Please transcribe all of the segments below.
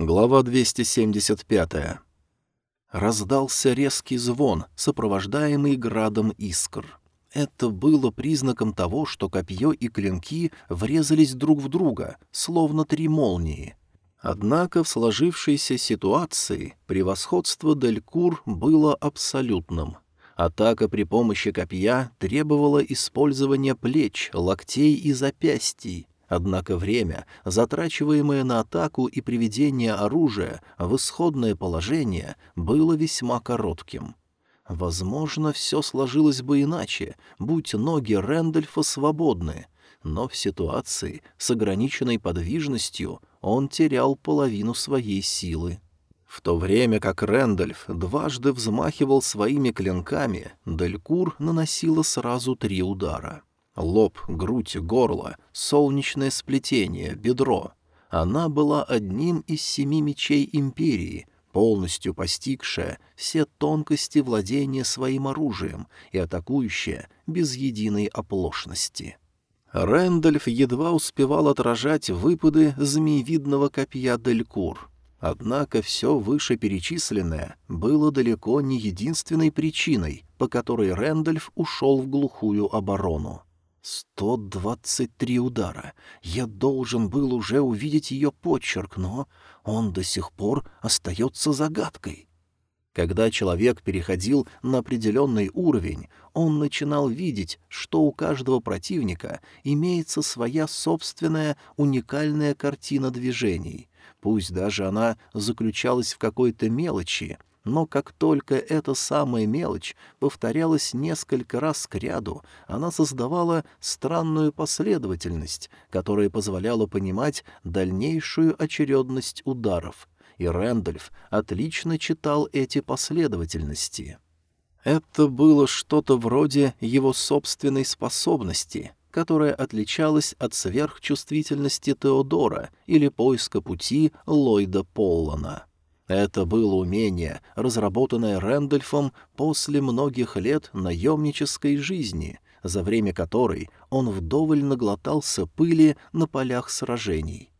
Глава 275. Раздался резкий звон, сопровождаемый градом искр. Это было признаком того, что копье и клинки врезались друг в друга, словно три молнии. Однако в сложившейся ситуации превосходство Делькур было абсолютным. Атака при помощи копья требовала использования плеч, локтей и запястий, Однако время, затрачиваемое на атаку и приведение оружия в исходное положение, было весьма коротким. Возможно, все сложилось бы иначе, будь ноги Рэндольфа свободны, но в ситуации с ограниченной подвижностью он терял половину своей силы. В то время как Рэндольф дважды взмахивал своими клинками, Делькур наносила сразу три удара — Лоб, грудь, горло, солнечное сплетение, бедро. Она была одним из семи мечей империи, полностью постигшая все тонкости владения своим оружием и атакующая без единой оплошности. Рэндальф едва успевал отражать выпады змеевидного копья Делькур. Однако все вышеперечисленное было далеко не единственной причиной, по которой Рэндальф ушел в глухую оборону. Сто двадцать три удара. Я должен был уже увидеть ее почерк, но он до сих пор остается загадкой. Когда человек переходил на определенный уровень, он начинал видеть, что у каждого противника имеется своя собственная уникальная картина движений. Пусть даже она заключалась в какой-то мелочи, но как только эта самая мелочь повторялась несколько раз к ряду, она создавала странную последовательность, которая позволяла понимать дальнейшую очередность ударов, и Рэндольф отлично читал эти последовательности. Это было что-то вроде его собственной способности, которая отличалась от сверхчувствительности Теодора или поиска пути Ллойда Поллана. Это было умение, разработанное Рэндольфом после многих лет наемнической жизни, за время которой он вдоволь наглотался пыли на полях сражений.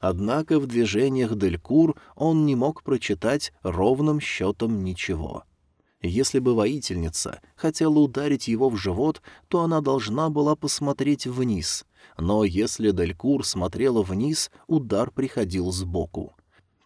Однако в движениях Делькур он не мог прочитать ровным счетом ничего. Если бы воительница хотела ударить его в живот, то она должна была посмотреть вниз, но если Делькур смотрела вниз, удар приходил сбоку.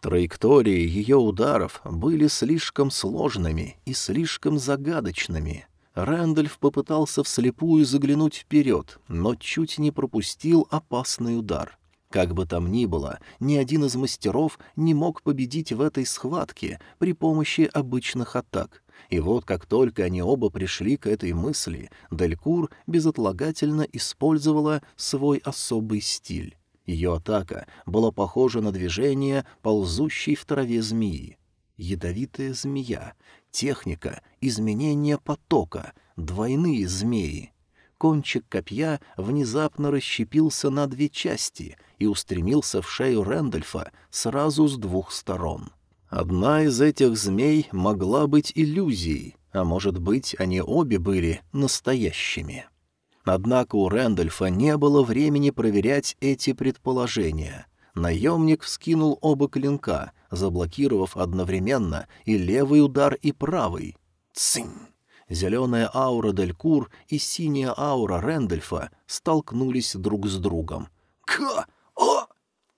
Траектории ее ударов были слишком сложными и слишком загадочными. Рэндольф попытался вслепую заглянуть вперед, но чуть не пропустил опасный удар. Как бы там ни было, ни один из мастеров не мог победить в этой схватке при помощи обычных атак. И вот как только они оба пришли к этой мысли, Делькур безотлагательно использовала свой особый стиль. Ее атака была похожа на движение ползущей в траве змеи. Ядовитая змея, техника изменения потока, двойные змеи. Кончик копья внезапно расщепился на две части и устремился в шею Рэндольфа сразу с двух сторон. Одна из этих змей могла быть иллюзией, а может быть, они обе были настоящими. Однако у Рэндольфа не было времени проверять эти предположения. Наемник вскинул оба клинка, заблокировав одновременно и левый удар, и правый. Цинь! Зеленая аура Делькур и синяя аура Рэндольфа столкнулись друг с другом. «Ка! О!»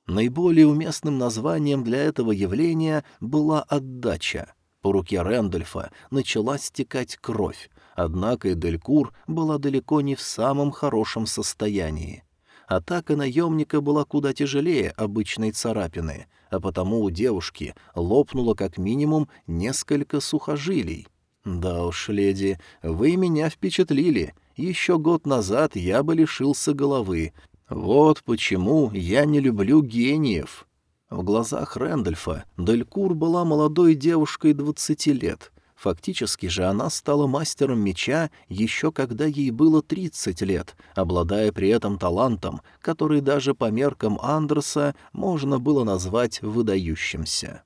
Наиболее уместным названием для этого явления была отдача. По руке Рэндольфа начала стекать кровь, Однако и Делькур была далеко не в самом хорошем состоянии. Атака наемника была куда тяжелее обычной царапины, а потому у девушки лопнуло как минимум несколько сухожилий. «Да уж, леди, вы меня впечатлили. Еще год назад я бы лишился головы. Вот почему я не люблю гениев». В глазах Рэндольфа Делькур была молодой девушкой двадцати лет — Фактически же она стала мастером меча еще когда ей было 30 лет, обладая при этом талантом, который даже по меркам Андерса можно было назвать выдающимся.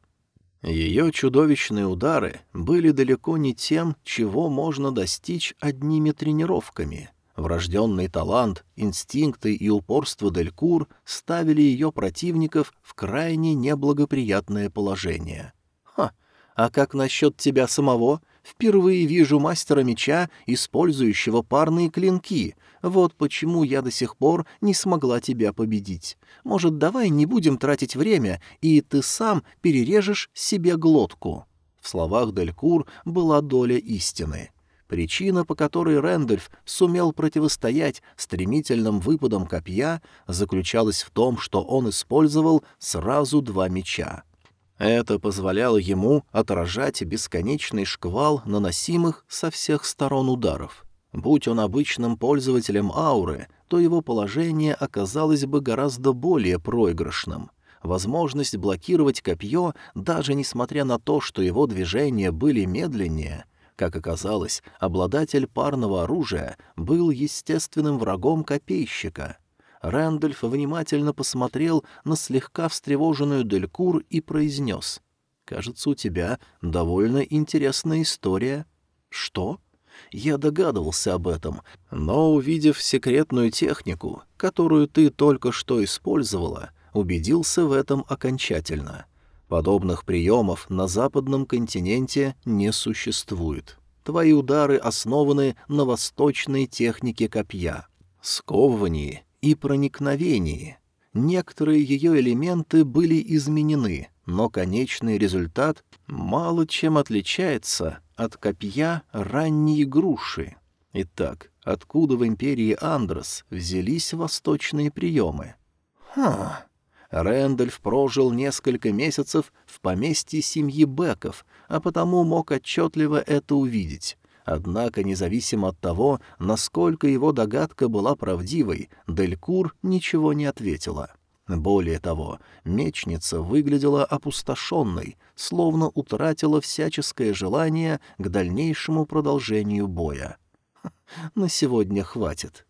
Ее чудовищные удары были далеко не тем, чего можно достичь одними тренировками. Врожденный талант, инстинкты и упорство Делькур ставили ее противников в крайне неблагоприятное положение. «Ха! А как насчет тебя самого? Впервые вижу мастера меча, использующего парные клинки. Вот почему я до сих пор не смогла тебя победить. Может, давай не будем тратить время, и ты сам перережешь себе глотку». В словах Делькур была доля истины — Причина, по которой Рэндольф сумел противостоять стремительным выпадам копья, заключалась в том, что он использовал сразу два меча. Это позволяло ему отражать бесконечный шквал наносимых со всех сторон ударов. Будь он обычным пользователем ауры, то его положение оказалось бы гораздо более проигрышным. Возможность блокировать копье, даже несмотря на то, что его движения были медленнее — как оказалось, обладатель парного оружия был естественным врагом копейщика. Рэндольф внимательно посмотрел на слегка встревоженную Делькур и произнес. «Кажется, у тебя довольно интересная история». «Что?» Я догадывался об этом, но, увидев секретную технику, которую ты только что использовала, убедился в этом окончательно. Подобных приемов на западном континенте не существует. Твои удары основаны на восточной технике копья, сковывании и проникновении. Некоторые ее элементы были изменены, но конечный результат мало чем отличается от копья ранней груши. Итак, откуда в империи Андрос взялись восточные приемы? Ха! Рэндольф прожил несколько месяцев в поместье семьи Беков, а потому мог отчетливо это увидеть. Однако, независимо от того, насколько его догадка была правдивой, Делькур ничего не ответила. Более того, мечница выглядела опустошенной, словно утратила всяческое желание к дальнейшему продолжению боя. «На сегодня хватит»,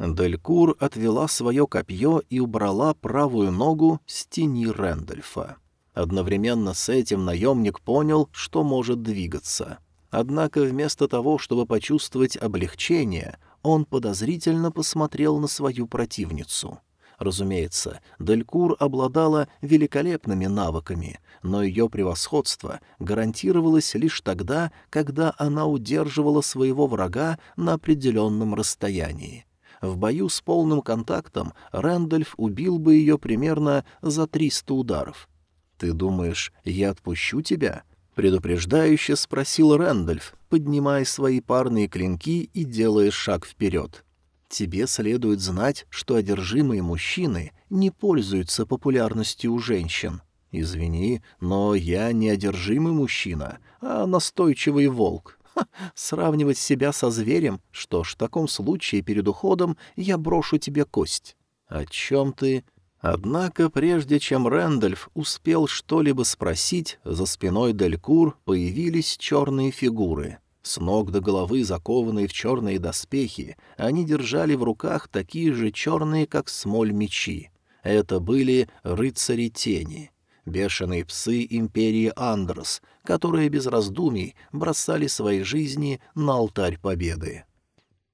Делькур отвела свое копье и убрала правую ногу с тени Рэндольфа. Одновременно с этим наемник понял, что может двигаться. Однако вместо того, чтобы почувствовать облегчение, он подозрительно посмотрел на свою противницу. Разумеется, Делькур обладала великолепными навыками, но ее превосходство гарантировалось лишь тогда, когда она удерживала своего врага на определенном расстоянии. В бою с полным контактом Рэндольф убил бы ее примерно за триста ударов. «Ты думаешь, я отпущу тебя?» — предупреждающе спросил Рэндольф, поднимая свои парные клинки и делая шаг вперед. «Тебе следует знать, что одержимые мужчины не пользуются популярностью у женщин. Извини, но я не одержимый мужчина, а настойчивый волк. Ха, сравнивать себя со зверем? Что ж, в таком случае перед уходом я брошу тебе кость. О чем ты? Однако, прежде чем Рэндольф успел что-либо спросить, за спиной Делькур появились черные фигуры. С ног до головы, закованные в черные доспехи, они держали в руках такие же черные, как смоль мечи. Это были рыцари тени бешеные псы империи Андрос, которые без раздумий бросали свои жизни на алтарь победы.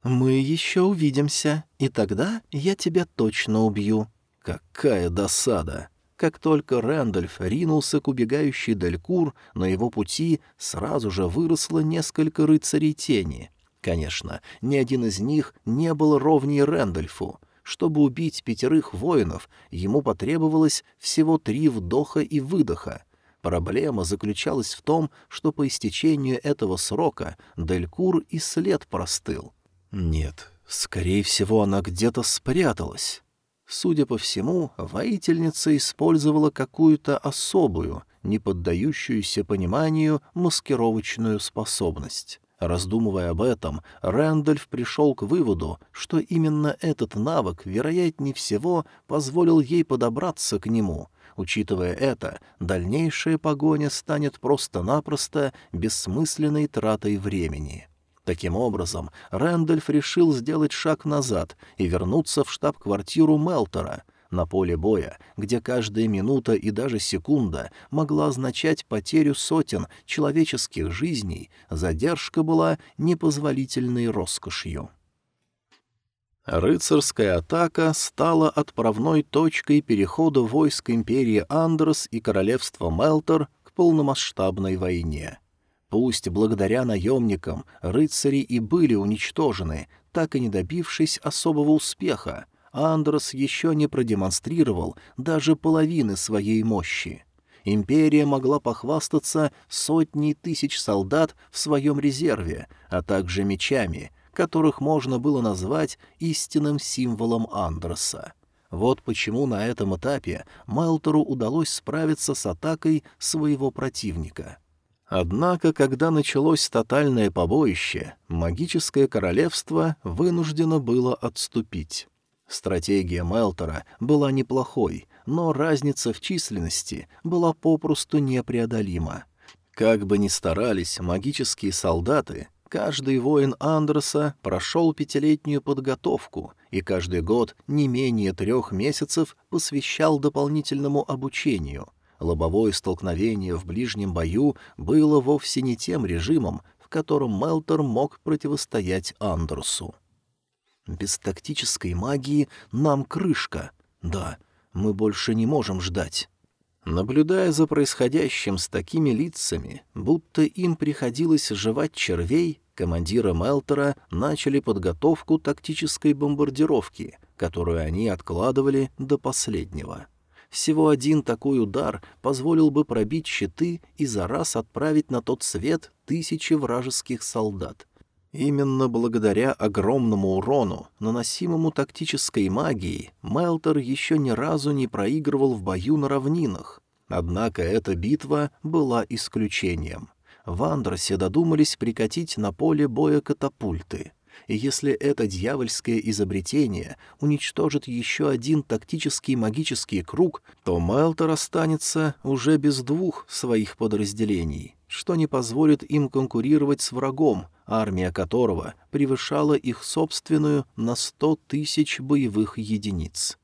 «Мы еще увидимся, и тогда я тебя точно убью». Какая досада! Как только Рэндольф ринулся к убегающей Делькур, на его пути сразу же выросло несколько рыцарей тени. Конечно, ни один из них не был ровнее Рэндольфу, чтобы убить пятерых воинов, ему потребовалось всего три вдоха и выдоха. Проблема заключалась в том, что по истечению этого срока Делькур и след простыл. Нет, скорее всего, она где-то спряталась. Судя по всему, воительница использовала какую-то особую, не поддающуюся пониманию маскировочную способность. Раздумывая об этом, Рэндольф пришел к выводу, что именно этот навык, вероятнее всего, позволил ей подобраться к нему. Учитывая это, дальнейшая погоня станет просто-напросто бессмысленной тратой времени. Таким образом, Рэндольф решил сделать шаг назад и вернуться в штаб-квартиру Мелтора — на поле боя, где каждая минута и даже секунда могла означать потерю сотен человеческих жизней, задержка была непозволительной роскошью. Рыцарская атака стала отправной точкой перехода войск империи Андрос и королевства Мелтор к полномасштабной войне. Пусть благодаря наемникам рыцари и были уничтожены, так и не добившись особого успеха, Андрос еще не продемонстрировал даже половины своей мощи. Империя могла похвастаться сотней тысяч солдат в своем резерве, а также мечами, которых можно было назвать истинным символом Андроса. Вот почему на этом этапе Мелтору удалось справиться с атакой своего противника. Однако, когда началось тотальное побоище, магическое королевство вынуждено было отступить. Стратегия Мелтора была неплохой, но разница в численности была попросту непреодолима. Как бы ни старались магические солдаты, Каждый воин Андерса прошел пятилетнюю подготовку и каждый год не менее трех месяцев посвящал дополнительному обучению. Лобовое столкновение в ближнем бою было вовсе не тем режимом, в котором Мелтор мог противостоять Андерсу. «Без тактической магии нам крышка. Да, мы больше не можем ждать». Наблюдая за происходящим с такими лицами, будто им приходилось жевать червей, командира Мелтера начали подготовку тактической бомбардировки, которую они откладывали до последнего. Всего один такой удар позволил бы пробить щиты и за раз отправить на тот свет тысячи вражеских солдат. Именно благодаря огромному урону, наносимому тактической магией, Мелтер еще ни разу не проигрывал в бою на равнинах. Однако эта битва была исключением. В Андросе додумались прикатить на поле боя катапульты. И если это дьявольское изобретение уничтожит еще один тактический магический круг, то Мелтор останется уже без двух своих подразделений, что не позволит им конкурировать с врагом, армия которого превышала их собственную на сто тысяч боевых единиц.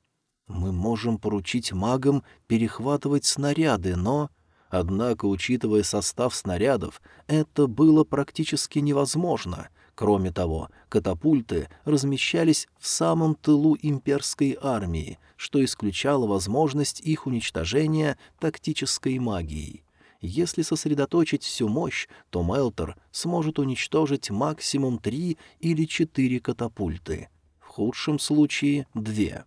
Мы можем поручить магам перехватывать снаряды, но... Однако, учитывая состав снарядов, это было практически невозможно. Кроме того, катапульты размещались в самом тылу имперской армии, что исключало возможность их уничтожения тактической магией. Если сосредоточить всю мощь, то Мелтор сможет уничтожить максимум три или четыре катапульты. В худшем случае — две.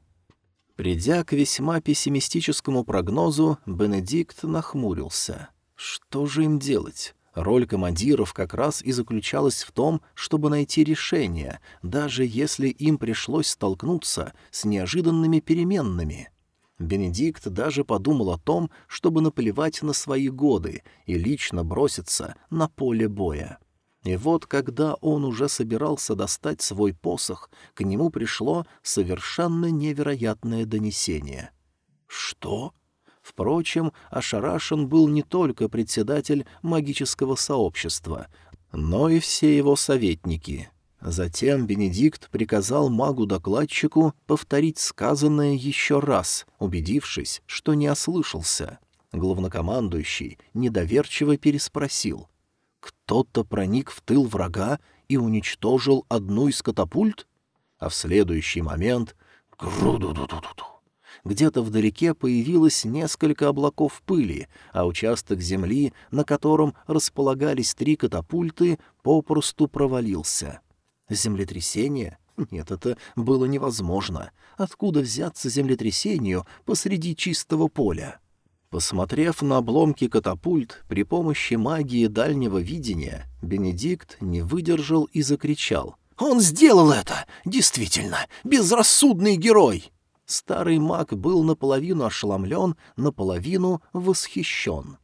Придя к весьма пессимистическому прогнозу, Бенедикт нахмурился. Что же им делать? Роль командиров как раз и заключалась в том, чтобы найти решение, даже если им пришлось столкнуться с неожиданными переменными. Бенедикт даже подумал о том, чтобы наплевать на свои годы и лично броситься на поле боя. И вот, когда он уже собирался достать свой посох, к нему пришло совершенно невероятное донесение. «Что?» Впрочем, ошарашен был не только председатель магического сообщества, но и все его советники. Затем Бенедикт приказал магу-докладчику повторить сказанное еще раз, убедившись, что не ослышался. Главнокомандующий недоверчиво переспросил. Кто-то проник в тыл врага и уничтожил одну из катапульт? А в следующий момент... Где-то вдалеке появилось несколько облаков пыли, а участок земли, на котором располагались три катапульты, попросту провалился. Землетрясение? Нет, это было невозможно. Откуда взяться землетрясению посреди чистого поля? Посмотрев на обломки катапульт при помощи магии дальнего видения, Бенедикт не выдержал и закричал. «Он сделал это! Действительно, безрассудный герой!» Старый маг был наполовину ошеломлен, наполовину восхищен.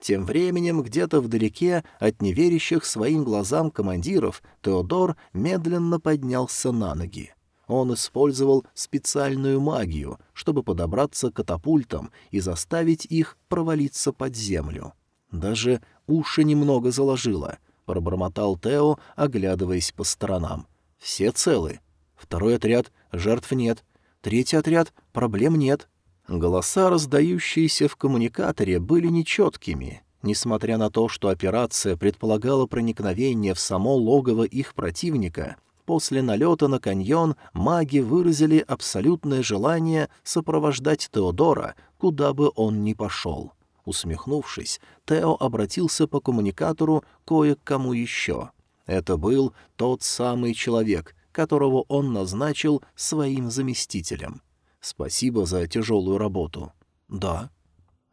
Тем временем где-то вдалеке от неверящих своим глазам командиров Теодор медленно поднялся на ноги. Он использовал специальную магию, чтобы подобраться к катапультам и заставить их провалиться под землю. Даже уши немного заложило, пробормотал Тео, оглядываясь по сторонам. Все целы. Второй отряд — жертв нет. Третий отряд — проблем нет. Голоса, раздающиеся в коммуникаторе, были нечеткими. Несмотря на то, что операция предполагала проникновение в само логово их противника — после налета на каньон маги выразили абсолютное желание сопровождать Теодора, куда бы он ни пошел. Усмехнувшись, Тео обратился по коммуникатору кое к кому еще. Это был тот самый человек, которого он назначил своим заместителем. Спасибо за тяжелую работу. Да.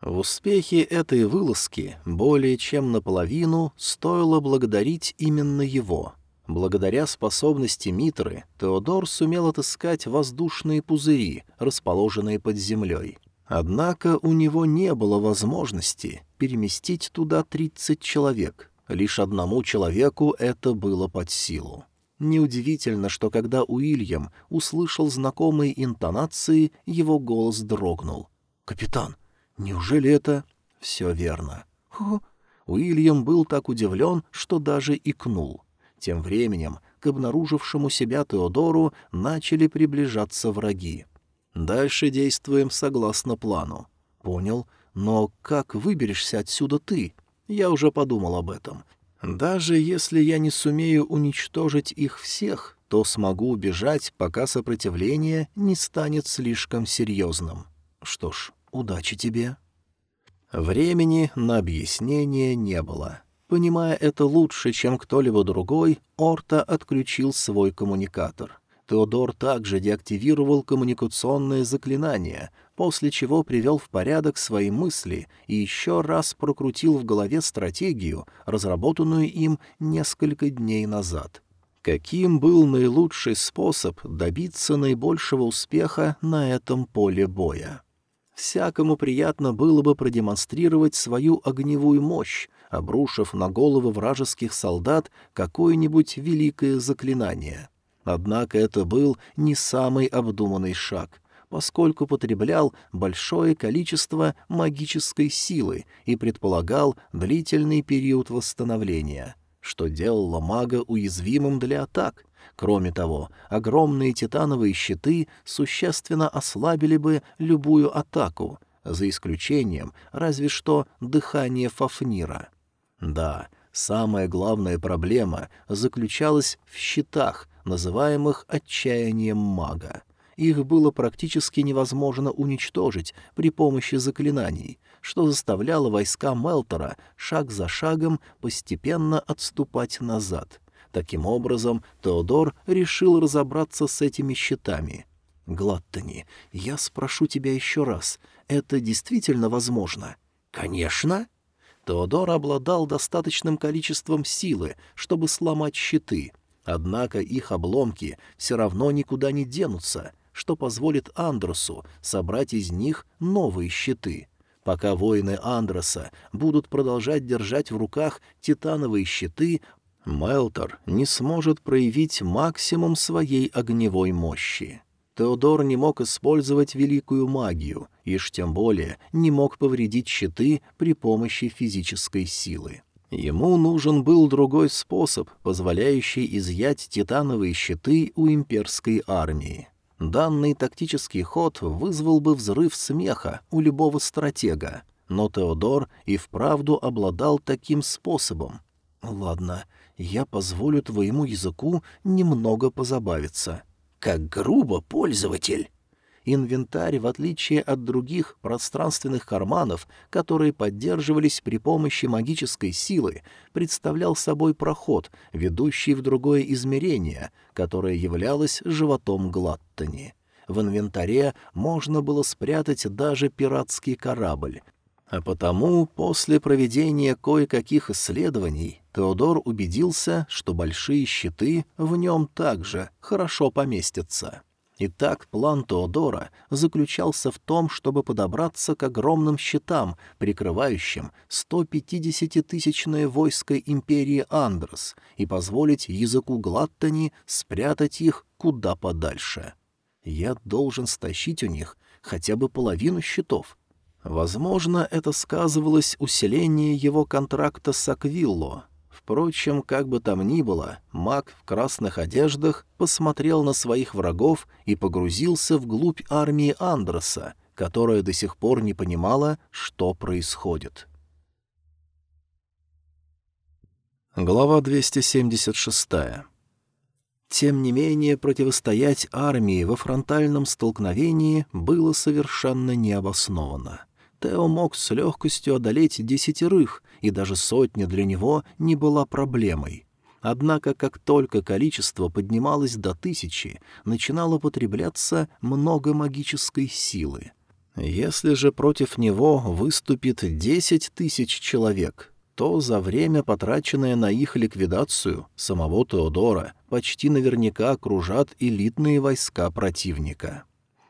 В успехе этой вылазки более чем наполовину стоило благодарить именно его. Благодаря способности Митры Теодор сумел отыскать воздушные пузыри, расположенные под землей. Однако у него не было возможности переместить туда 30 человек. Лишь одному человеку это было под силу. Неудивительно, что когда Уильям услышал знакомые интонации, его голос дрогнул. «Капитан, неужели это...» «Все верно». Ху. Уильям был так удивлен, что даже икнул. Тем временем к обнаружившему себя Теодору начали приближаться враги. Дальше действуем согласно плану. Понял. Но как выберешься отсюда ты? Я уже подумал об этом. Даже если я не сумею уничтожить их всех, то смогу убежать, пока сопротивление не станет слишком серьезным. Что ж, удачи тебе. Времени на объяснение не было. Понимая это лучше, чем кто-либо другой, Орта отключил свой коммуникатор. Теодор также деактивировал коммуникационное заклинание, после чего привел в порядок свои мысли и еще раз прокрутил в голове стратегию, разработанную им несколько дней назад. Каким был наилучший способ добиться наибольшего успеха на этом поле боя? Всякому приятно было бы продемонстрировать свою огневую мощь, обрушив на головы вражеских солдат какое-нибудь великое заклинание — Однако это был не самый обдуманный шаг, поскольку потреблял большое количество магической силы и предполагал длительный период восстановления, что делало мага уязвимым для атак. Кроме того, огромные титановые щиты существенно ослабили бы любую атаку, за исключением разве что дыхания Фафнира. Да, самая главная проблема заключалась в щитах, называемых отчаянием мага. Их было практически невозможно уничтожить при помощи заклинаний, что заставляло войска Мелтора шаг за шагом постепенно отступать назад. Таким образом, Теодор решил разобраться с этими щитами. «Глаттани, я спрошу тебя еще раз, это действительно возможно?» «Конечно!» Теодор обладал достаточным количеством силы, чтобы сломать щиты — Однако их обломки все равно никуда не денутся, что позволит Андросу собрать из них новые щиты. Пока воины Андроса будут продолжать держать в руках титановые щиты, Мелтор не сможет проявить максимум своей огневой мощи. Теодор не мог использовать великую магию, и ж тем более не мог повредить щиты при помощи физической силы. Ему нужен был другой способ, позволяющий изъять титановые щиты у имперской армии. Данный тактический ход вызвал бы взрыв смеха у любого стратега, но Теодор и вправду обладал таким способом. «Ладно, я позволю твоему языку немного позабавиться». «Как грубо, пользователь!» Инвентарь, в отличие от других пространственных карманов, которые поддерживались при помощи магической силы, представлял собой проход, ведущий в другое измерение, которое являлось животом Глаттани. В инвентаре можно было спрятать даже пиратский корабль, а потому, после проведения кое-каких исследований, Теодор убедился, что большие щиты в нем также хорошо поместятся. Итак, план Теодора заключался в том, чтобы подобраться к огромным щитам, прикрывающим 150-тысячное войско империи Андрос, и позволить языку Глаттани спрятать их куда подальше. Я должен стащить у них хотя бы половину щитов. Возможно, это сказывалось усиление его контракта с Аквилло, Впрочем, как бы там ни было, маг в красных одеждах посмотрел на своих врагов и погрузился вглубь армии Андроса, которая до сих пор не понимала, что происходит. Глава 276. Тем не менее, противостоять армии во фронтальном столкновении было совершенно необоснованно. Тео мог с легкостью одолеть десятерых, и даже сотня для него не была проблемой. Однако, как только количество поднималось до тысячи, начинало потребляться много магической силы. Если же против него выступит десять тысяч человек, то за время, потраченное на их ликвидацию, самого Теодора почти наверняка окружат элитные войска противника.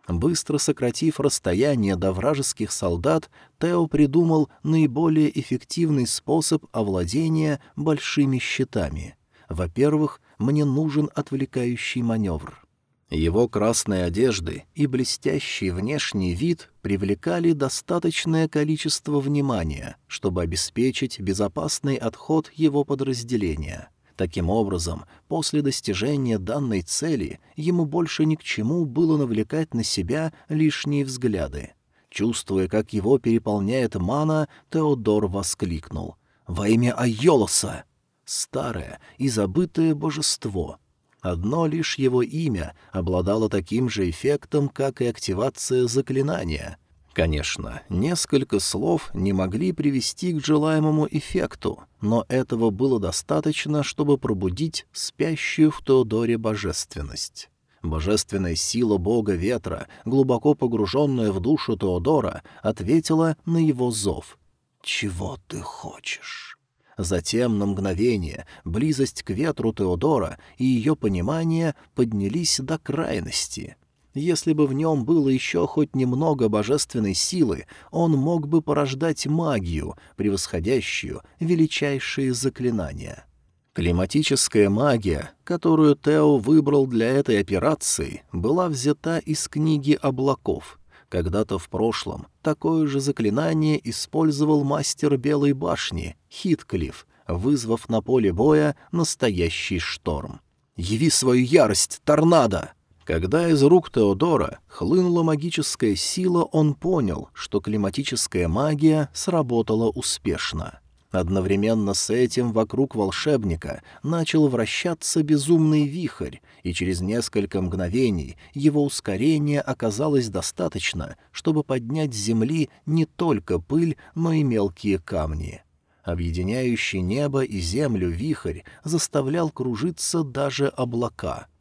Быстро сократив расстояние до вражеских солдат, Тео придумал наиболее эффективный способ овладения большими щитами. Во-первых, мне нужен отвлекающий маневр. Его красные одежды и блестящий внешний вид привлекали достаточное количество внимания, чтобы обеспечить безопасный отход его подразделения. Таким образом, после достижения данной цели ему больше ни к чему было навлекать на себя лишние взгляды. Чувствуя, как его переполняет мана, Теодор воскликнул. «Во имя Айолоса!» Старое и забытое божество. Одно лишь его имя обладало таким же эффектом, как и активация заклинания — Конечно, несколько слов не могли привести к желаемому эффекту, но этого было достаточно, чтобы пробудить спящую в Теодоре божественность. Божественная сила бога ветра, глубоко погруженная в душу Теодора, ответила на его зов. «Чего ты хочешь?» Затем на мгновение близость к ветру Теодора и ее понимание поднялись до крайности — если бы в нем было еще хоть немного божественной силы, он мог бы порождать магию, превосходящую величайшие заклинания. Климатическая магия, которую Тео выбрал для этой операции, была взята из книги облаков. Когда-то в прошлом такое же заклинание использовал мастер Белой башни, Хитклифф, вызвав на поле боя настоящий шторм. «Яви свою ярость, торнадо!» Когда из рук Теодора хлынула магическая сила, он понял, что климатическая магия сработала успешно. Одновременно с этим вокруг волшебника начал вращаться безумный вихрь, и через несколько мгновений его ускорения оказалось достаточно, чтобы поднять с земли не только пыль, но и мелкие камни. Объединяющий небо и землю вихрь заставлял кружиться даже облака —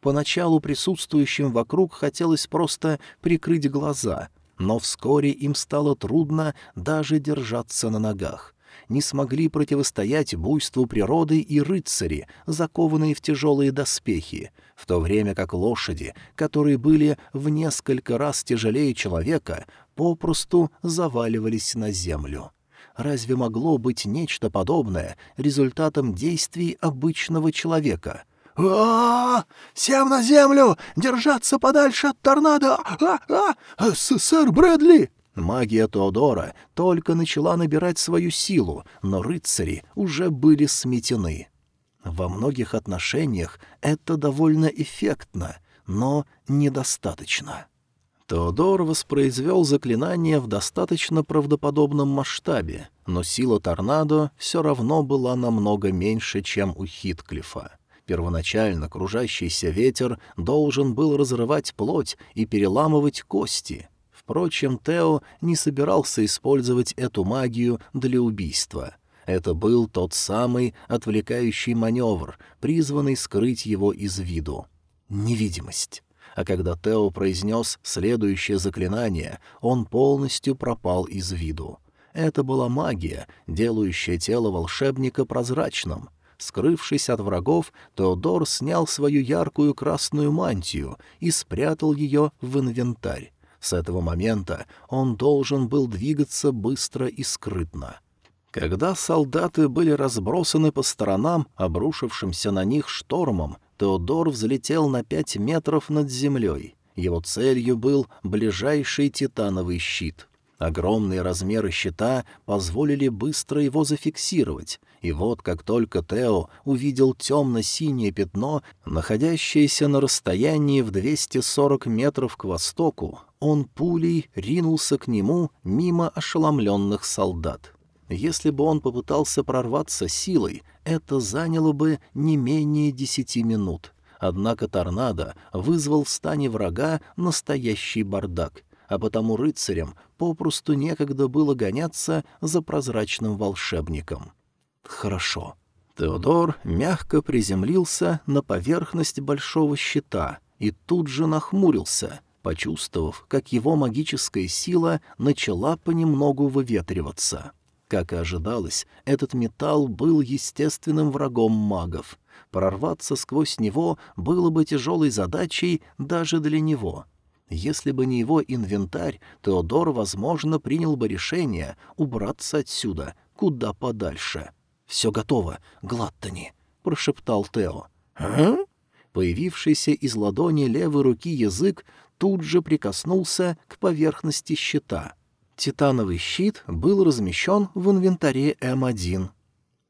Поначалу присутствующим вокруг хотелось просто прикрыть глаза, но вскоре им стало трудно даже держаться на ногах. Не смогли противостоять буйству природы и рыцари, закованные в тяжелые доспехи, в то время как лошади, которые были в несколько раз тяжелее человека, попросту заваливались на землю. Разве могло быть нечто подобное результатом действий обычного человека — а, Всем на землю! Держаться подальше от торнадо! А-а! Сэр Брэдли!» Магия Теодора только начала набирать свою силу, но рыцари уже были сметены. Во многих отношениях это довольно эффектно, но недостаточно. Теодор воспроизвел заклинание в достаточно правдоподобном масштабе, но сила торнадо все равно была намного меньше, чем у Хитклифа. Первоначально кружащийся ветер должен был разрывать плоть и переламывать кости. Впрочем, Тео не собирался использовать эту магию для убийства. Это был тот самый отвлекающий маневр, призванный скрыть его из виду. Невидимость. А когда Тео произнес следующее заклинание, он полностью пропал из виду. Это была магия, делающая тело волшебника прозрачным — Скрывшись от врагов, Теодор снял свою яркую красную мантию и спрятал ее в инвентарь. С этого момента он должен был двигаться быстро и скрытно. Когда солдаты были разбросаны по сторонам, обрушившимся на них штормом, Теодор взлетел на пять метров над землей. Его целью был ближайший титановый щит. Огромные размеры щита позволили быстро его зафиксировать, и вот как только Тео увидел темно-синее пятно, находящееся на расстоянии в 240 метров к востоку, он пулей ринулся к нему мимо ошеломленных солдат. Если бы он попытался прорваться силой, это заняло бы не менее десяти минут. Однако торнадо вызвал в стане врага настоящий бардак, а потому рыцарям попросту некогда было гоняться за прозрачным волшебником. Хорошо. Теодор мягко приземлился на поверхность большого щита и тут же нахмурился, почувствовав, как его магическая сила начала понемногу выветриваться. Как и ожидалось, этот металл был естественным врагом магов. Прорваться сквозь него было бы тяжелой задачей даже для него. Если бы не его инвентарь, Теодор, возможно, принял бы решение убраться отсюда, куда подальше. «Все готово, Глаттани», — прошептал Тео. «А?» Появившийся из ладони левой руки язык тут же прикоснулся к поверхности щита — Титановый щит был размещен в инвентаре М1.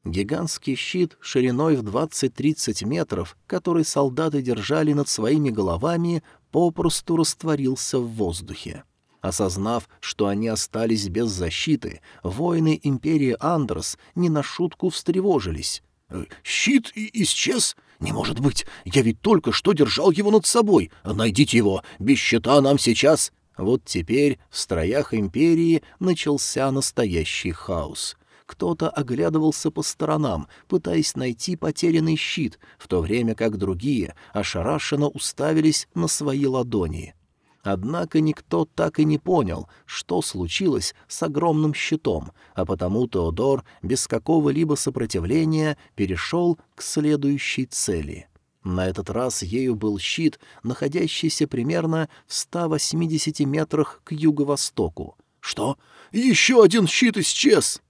Гигантский щит шириной в 20-30 метров, который солдаты держали над своими головами, попросту растворился в воздухе. Осознав, что они остались без защиты, воины империи Андерс не на шутку встревожились. «Э, «Щит исчез? Не может быть! Я ведь только что держал его над собой! Найдите его! Без щита нам сейчас...» Вот теперь в строях империи начался настоящий хаос. Кто-то оглядывался по сторонам, пытаясь найти потерянный щит, в то время как другие ошарашенно уставились на свои ладони. Однако никто так и не понял, что случилось с огромным щитом, а потому Теодор без какого-либо сопротивления перешел к следующей цели — на этот раз ею был щит, находящийся примерно в 180 метрах к юго-востоку. «Что? Еще один щит исчез!»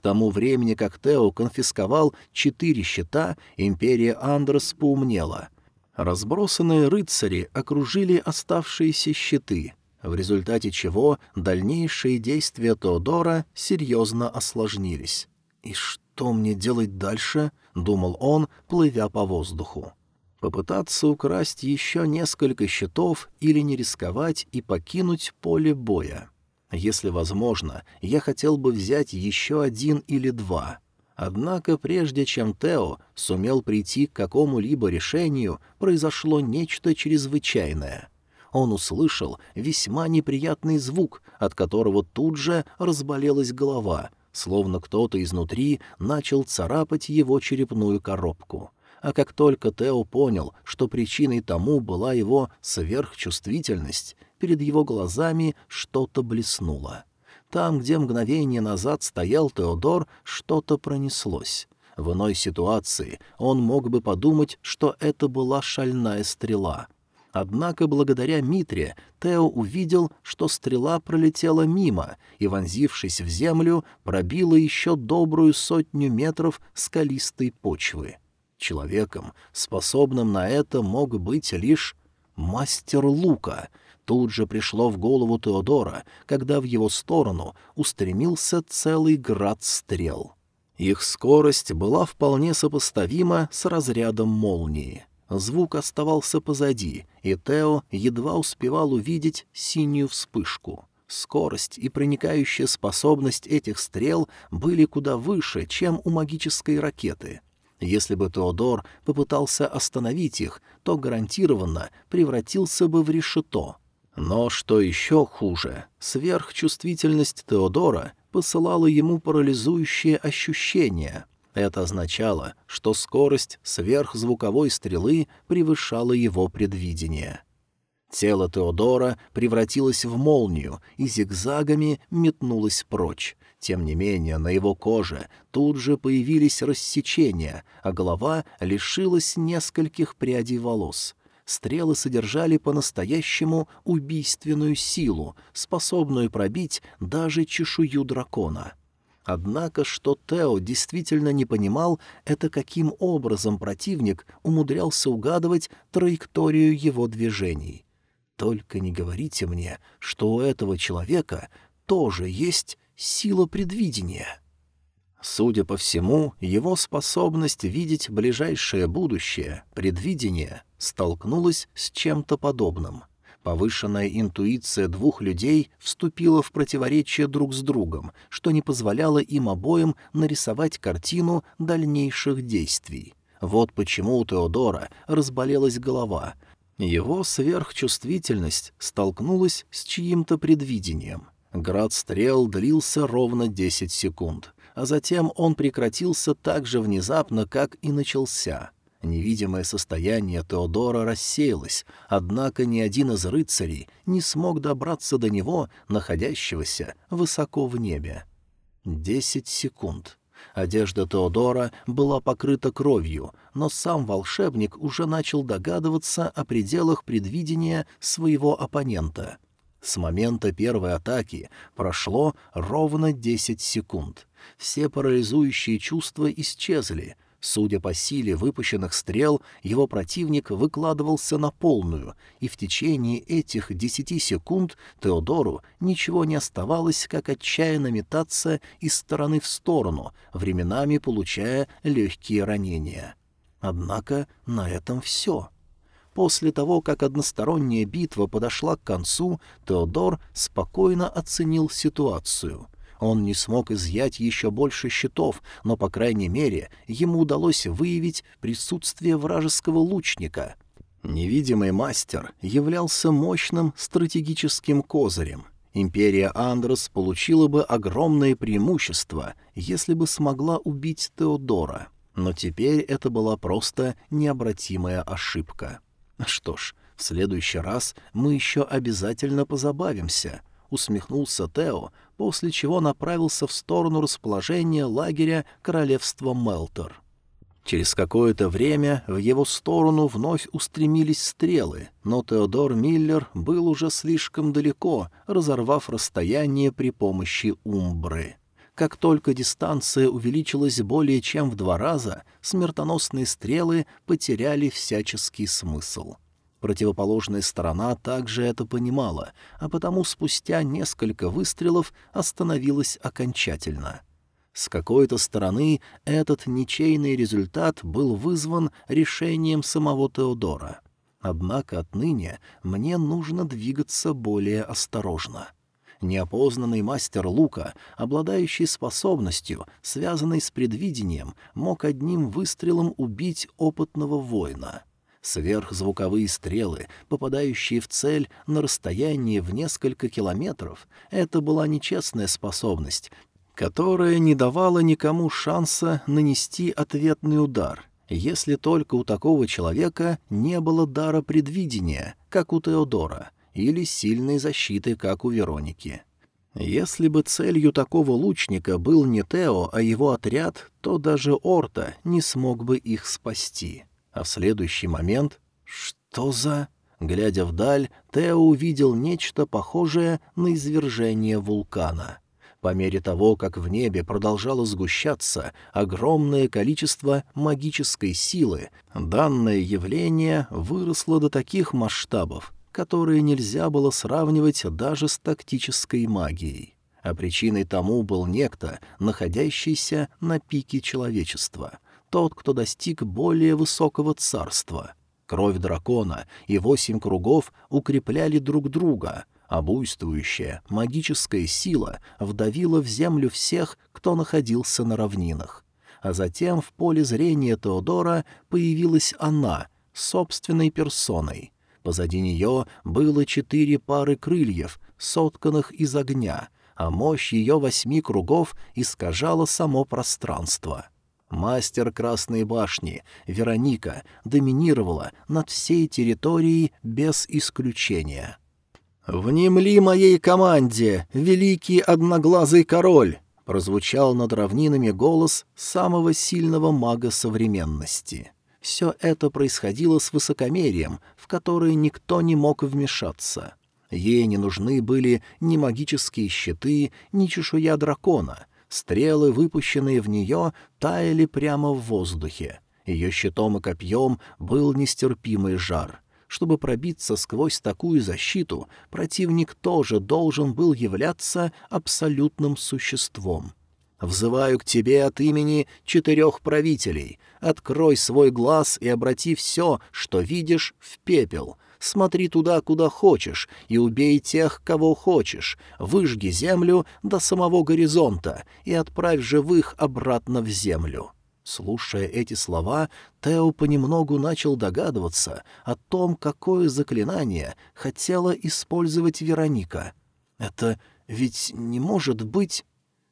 К тому времени, как Тео конфисковал четыре щита, империя Андрес поумнела. Разбросанные рыцари окружили оставшиеся щиты, в результате чего дальнейшие действия Теодора серьезно осложнились. «И что мне делать дальше?» — думал он, плывя по воздуху попытаться украсть еще несколько щитов или не рисковать и покинуть поле боя. Если возможно, я хотел бы взять еще один или два. Однако прежде чем Тео сумел прийти к какому-либо решению, произошло нечто чрезвычайное. Он услышал весьма неприятный звук, от которого тут же разболелась голова, словно кто-то изнутри начал царапать его черепную коробку — а как только Тео понял, что причиной тому была его сверхчувствительность, перед его глазами что-то блеснуло. Там, где мгновение назад стоял Теодор, что-то пронеслось. В иной ситуации он мог бы подумать, что это была шальная стрела. Однако благодаря Митре Тео увидел, что стрела пролетела мимо и, вонзившись в землю, пробила еще добрую сотню метров скалистой почвы. Человеком, способным на это, мог быть лишь мастер лука. Тут же пришло в голову Теодора, когда в его сторону устремился целый град стрел. Их скорость была вполне сопоставима с разрядом молнии. Звук оставался позади, и Тео едва успевал увидеть синюю вспышку. Скорость и проникающая способность этих стрел были куда выше, чем у магической ракеты — если бы Теодор попытался остановить их, то гарантированно превратился бы в решето. Но что еще хуже, сверхчувствительность Теодора посылала ему парализующее ощущение. Это означало, что скорость сверхзвуковой стрелы превышала его предвидение. Тело Теодора превратилось в молнию и зигзагами метнулось прочь. Тем не менее, на его коже тут же появились рассечения, а голова лишилась нескольких прядей волос. Стрелы содержали по-настоящему убийственную силу, способную пробить даже чешую дракона. Однако, что Тео действительно не понимал, это каким образом противник умудрялся угадывать траекторию его движений. Только не говорите мне, что у этого человека тоже есть сила предвидения. Судя по всему, его способность видеть ближайшее будущее, предвидение, столкнулась с чем-то подобным. Повышенная интуиция двух людей вступила в противоречие друг с другом, что не позволяло им обоим нарисовать картину дальнейших действий. Вот почему у Теодора разболелась голова. Его сверхчувствительность столкнулась с чьим-то предвидением. Град стрел длился ровно 10 секунд, а затем он прекратился так же внезапно, как и начался — Невидимое состояние Теодора рассеялось, однако ни один из рыцарей не смог добраться до него, находящегося высоко в небе. Десять секунд. Одежда Теодора была покрыта кровью, но сам волшебник уже начал догадываться о пределах предвидения своего оппонента. С момента первой атаки прошло ровно десять секунд. Все парализующие чувства исчезли — Судя по силе выпущенных стрел, его противник выкладывался на полную, и в течение этих десяти секунд Теодору ничего не оставалось, как отчаянно метаться из стороны в сторону, временами получая легкие ранения. Однако на этом все. После того, как односторонняя битва подошла к концу, Теодор спокойно оценил ситуацию — он не смог изъять еще больше щитов, но, по крайней мере, ему удалось выявить присутствие вражеского лучника. Невидимый мастер являлся мощным стратегическим козырем. Империя Андрос получила бы огромное преимущество, если бы смогла убить Теодора. Но теперь это была просто необратимая ошибка. Что ж, в следующий раз мы еще обязательно позабавимся —— усмехнулся Тео, после чего направился в сторону расположения лагеря королевства Мелтор. Через какое-то время в его сторону вновь устремились стрелы, но Теодор Миллер был уже слишком далеко, разорвав расстояние при помощи умбры. Как только дистанция увеличилась более чем в два раза, смертоносные стрелы потеряли всяческий смысл — Противоположная сторона также это понимала, а потому спустя несколько выстрелов остановилась окончательно. С какой-то стороны этот ничейный результат был вызван решением самого Теодора. Однако отныне мне нужно двигаться более осторожно. Неопознанный мастер лука, обладающий способностью, связанной с предвидением, мог одним выстрелом убить опытного воина — Сверхзвуковые стрелы, попадающие в цель на расстоянии в несколько километров, это была нечестная способность, которая не давала никому шанса нанести ответный удар, если только у такого человека не было дара предвидения, как у Теодора, или сильной защиты, как у Вероники. Если бы целью такого лучника был не Тео, а его отряд, то даже Орта не смог бы их спасти а в следующий момент... Что за... Глядя вдаль, Тео увидел нечто похожее на извержение вулкана. По мере того, как в небе продолжало сгущаться огромное количество магической силы, данное явление выросло до таких масштабов, которые нельзя было сравнивать даже с тактической магией. А причиной тому был некто, находящийся на пике человечества — тот, кто достиг более высокого царства. Кровь дракона и восемь кругов укрепляли друг друга, а буйствующая магическая сила вдавила в землю всех, кто находился на равнинах. А затем в поле зрения Теодора появилась она, собственной персоной. Позади нее было четыре пары крыльев, сотканных из огня, а мощь ее восьми кругов искажала само пространство — Мастер Красной башни, Вероника, доминировала над всей территорией без исключения. «Внемли моей команде, великий одноглазый король!» прозвучал над равнинами голос самого сильного мага современности. Все это происходило с высокомерием, в которое никто не мог вмешаться. Ей не нужны были ни магические щиты, ни чешуя дракона. Стрелы, выпущенные в нее, таяли прямо в воздухе. Ее щитом и копьем был нестерпимый жар. Чтобы пробиться сквозь такую защиту, противник тоже должен был являться абсолютным существом. «Взываю к тебе от имени четырех правителей. Открой свой глаз и обрати все, что видишь, в пепел. Смотри туда, куда хочешь, и убей тех, кого хочешь. Выжги землю до самого горизонта и отправь живых обратно в землю». Слушая эти слова, Тео понемногу начал догадываться о том, какое заклинание хотела использовать Вероника. «Это ведь не может быть...»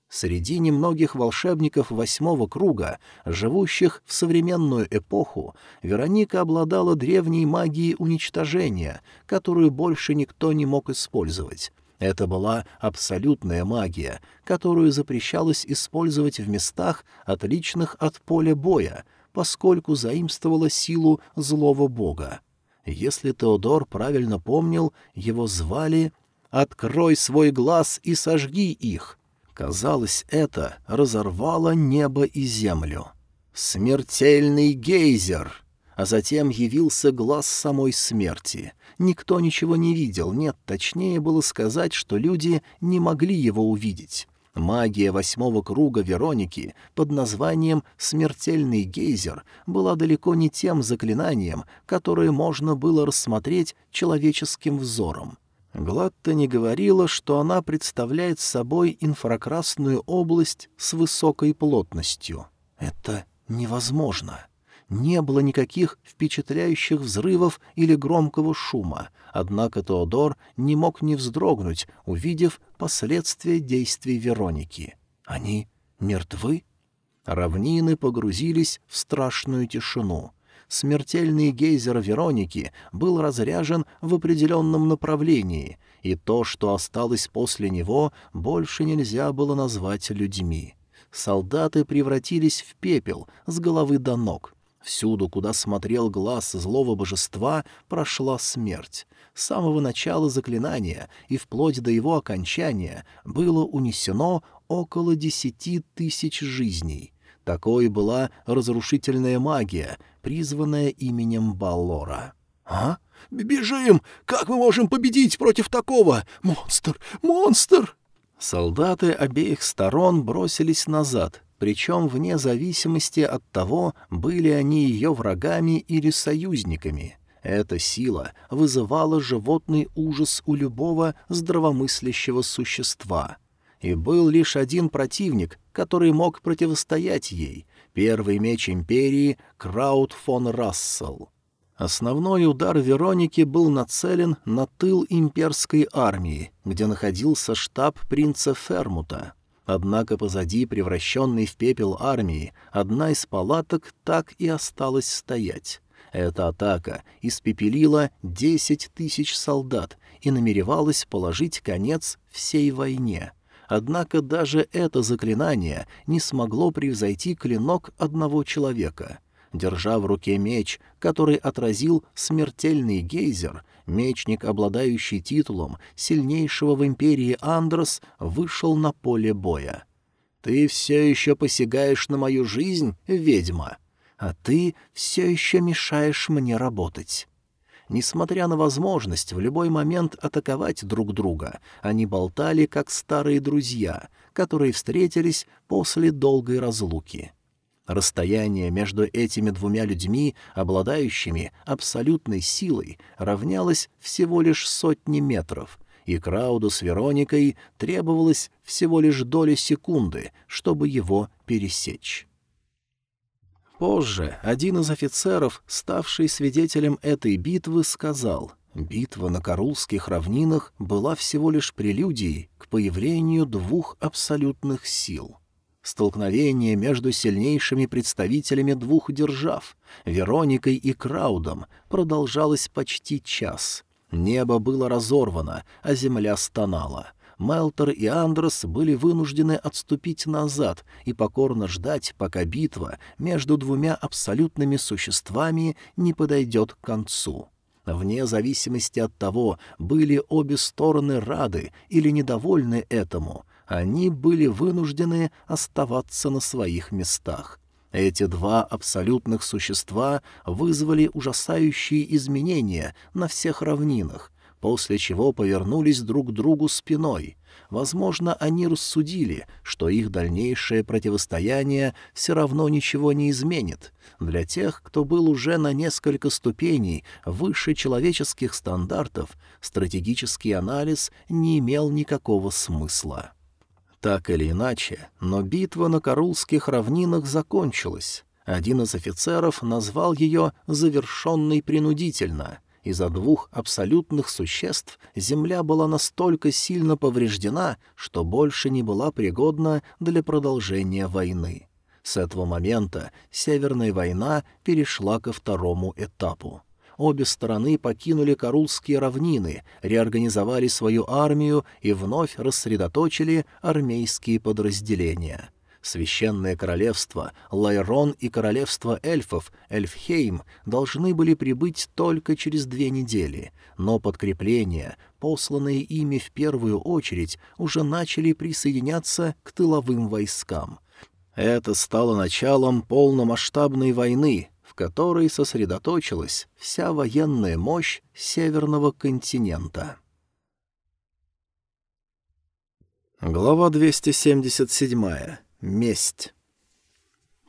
Среди немногих волшебников восьмого круга, живущих в современную эпоху, Вероника обладала древней магией уничтожения, которую больше никто не мог использовать. Это была абсолютная магия, которую запрещалось использовать в местах, отличных от поля боя, поскольку заимствовала силу злого бога. Если Теодор правильно помнил, его звали «Открой свой глаз и сожги их». Казалось, это разорвало небо и землю. «Смертельный гейзер!» А затем явился глаз самой смерти. Никто ничего не видел, нет, точнее было сказать, что люди не могли его увидеть. Магия восьмого круга Вероники под названием «Смертельный гейзер» была далеко не тем заклинанием, которое можно было рассмотреть человеческим взором. Гладта не говорила, что она представляет собой инфракрасную область с высокой плотностью. Это невозможно. Не было никаких впечатляющих взрывов или громкого шума, однако Теодор не мог не вздрогнуть, увидев последствия действий Вероники. Они мертвы? Равнины погрузились в страшную тишину — смертельный гейзер Вероники был разряжен в определенном направлении, и то, что осталось после него, больше нельзя было назвать людьми. Солдаты превратились в пепел с головы до ног. Всюду, куда смотрел глаз злого божества, прошла смерть. С самого начала заклинания и вплоть до его окончания было унесено около десяти тысяч жизней. Такой была разрушительная магия, призванная именем Баллора. «А? Бежим! Как мы можем победить против такого? Монстр! Монстр!» Солдаты обеих сторон бросились назад, причем вне зависимости от того, были они ее врагами или союзниками. Эта сила вызывала животный ужас у любого здравомыслящего существа. И был лишь один противник, который мог противостоять ей — первый меч Империи Краут фон Рассел. Основной удар Вероники был нацелен на тыл имперской армии, где находился штаб принца Фермута. Однако позади превращенной в пепел армии одна из палаток так и осталась стоять. Эта атака испепелила десять тысяч солдат и намеревалась положить конец всей войне. Однако даже это заклинание не смогло превзойти клинок одного человека. Держа в руке меч, который отразил смертельный гейзер, мечник, обладающий титулом сильнейшего в империи Андрос, вышел на поле боя. «Ты все еще посягаешь на мою жизнь, ведьма, а ты все еще мешаешь мне работать». Несмотря на возможность в любой момент атаковать друг друга, они болтали, как старые друзья, которые встретились после долгой разлуки. Расстояние между этими двумя людьми, обладающими абсолютной силой, равнялось всего лишь сотни метров, и Крауду с Вероникой требовалось всего лишь доля секунды, чтобы его пересечь. Позже один из офицеров, ставший свидетелем этой битвы, сказал, «Битва на Карулских равнинах была всего лишь прелюдией к появлению двух абсолютных сил». Столкновение между сильнейшими представителями двух держав, Вероникой и Краудом, продолжалось почти час. Небо было разорвано, а земля стонала. Мелтор и Андрос были вынуждены отступить назад и покорно ждать, пока битва между двумя абсолютными существами не подойдет к концу. Вне зависимости от того, были обе стороны рады или недовольны этому, они были вынуждены оставаться на своих местах. Эти два абсолютных существа вызвали ужасающие изменения на всех равнинах. После чего повернулись друг к другу спиной. Возможно, они рассудили, что их дальнейшее противостояние все равно ничего не изменит. Для тех, кто был уже на несколько ступеней выше человеческих стандартов, стратегический анализ не имел никакого смысла. Так или иначе, но битва на Карулских равнинах закончилась. Один из офицеров назвал ее «завершенной принудительно», из-за двух абсолютных существ Земля была настолько сильно повреждена, что больше не была пригодна для продолжения войны. С этого момента Северная война перешла ко второму этапу. Обе стороны покинули Карулские равнины, реорганизовали свою армию и вновь рассредоточили армейские подразделения — Священное королевство Лайрон и королевство эльфов Эльфхейм должны были прибыть только через две недели, но подкрепления, посланные ими в первую очередь, уже начали присоединяться к тыловым войскам. Это стало началом полномасштабной войны, в которой сосредоточилась вся военная мощь Северного континента. Глава 277. Месть.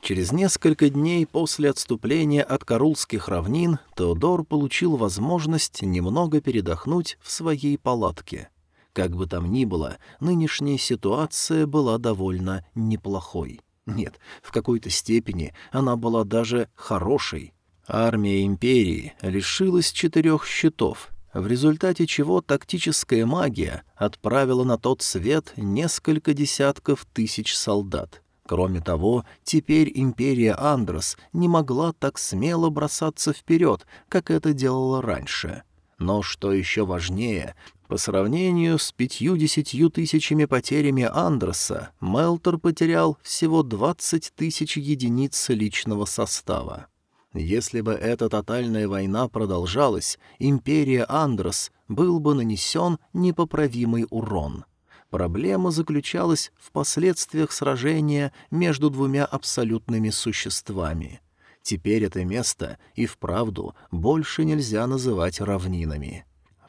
Через несколько дней после отступления от Карулских равнин Теодор получил возможность немного передохнуть в своей палатке. Как бы там ни было, нынешняя ситуация была довольно неплохой. Нет, в какой-то степени она была даже хорошей. Армия империи лишилась четырех щитов — в результате чего тактическая магия отправила на тот свет несколько десятков тысяч солдат. Кроме того, теперь империя Андрос не могла так смело бросаться вперед, как это делала раньше. Но, что еще важнее, по сравнению с пятью-десятью тысячами потерями Андроса, Мелтор потерял всего двадцать тысяч единиц личного состава. Если бы эта тотальная война продолжалась, империя Андрос был бы нанесен непоправимый урон. Проблема заключалась в последствиях сражения между двумя абсолютными существами. Теперь это место и вправду больше нельзя называть равнинами.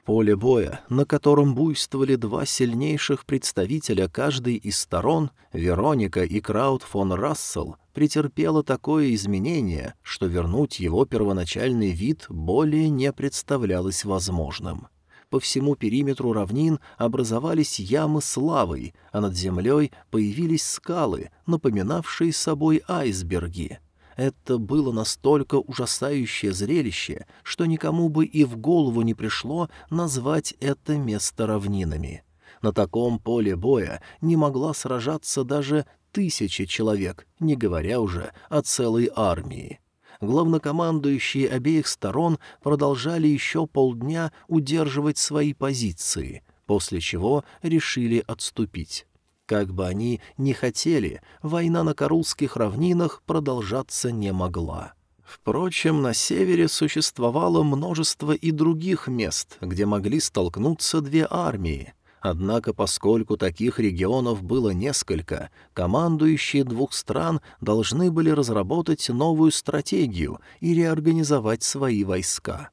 Поле боя, на котором буйствовали два сильнейших представителя каждой из сторон, Вероника и Крауд фон Рассел, претерпело такое изменение, что вернуть его первоначальный вид более не представлялось возможным. По всему периметру равнин образовались ямы с лавой, а над землей появились скалы, напоминавшие собой айсберги — это было настолько ужасающее зрелище, что никому бы и в голову не пришло назвать это место равнинами. На таком поле боя не могла сражаться даже тысяча человек, не говоря уже о целой армии. Главнокомандующие обеих сторон продолжали еще полдня удерживать свои позиции, после чего решили отступить. Как бы они ни хотели, война на Карулских равнинах продолжаться не могла. Впрочем, на севере существовало множество и других мест, где могли столкнуться две армии. Однако, поскольку таких регионов было несколько, командующие двух стран должны были разработать новую стратегию и реорганизовать свои войска.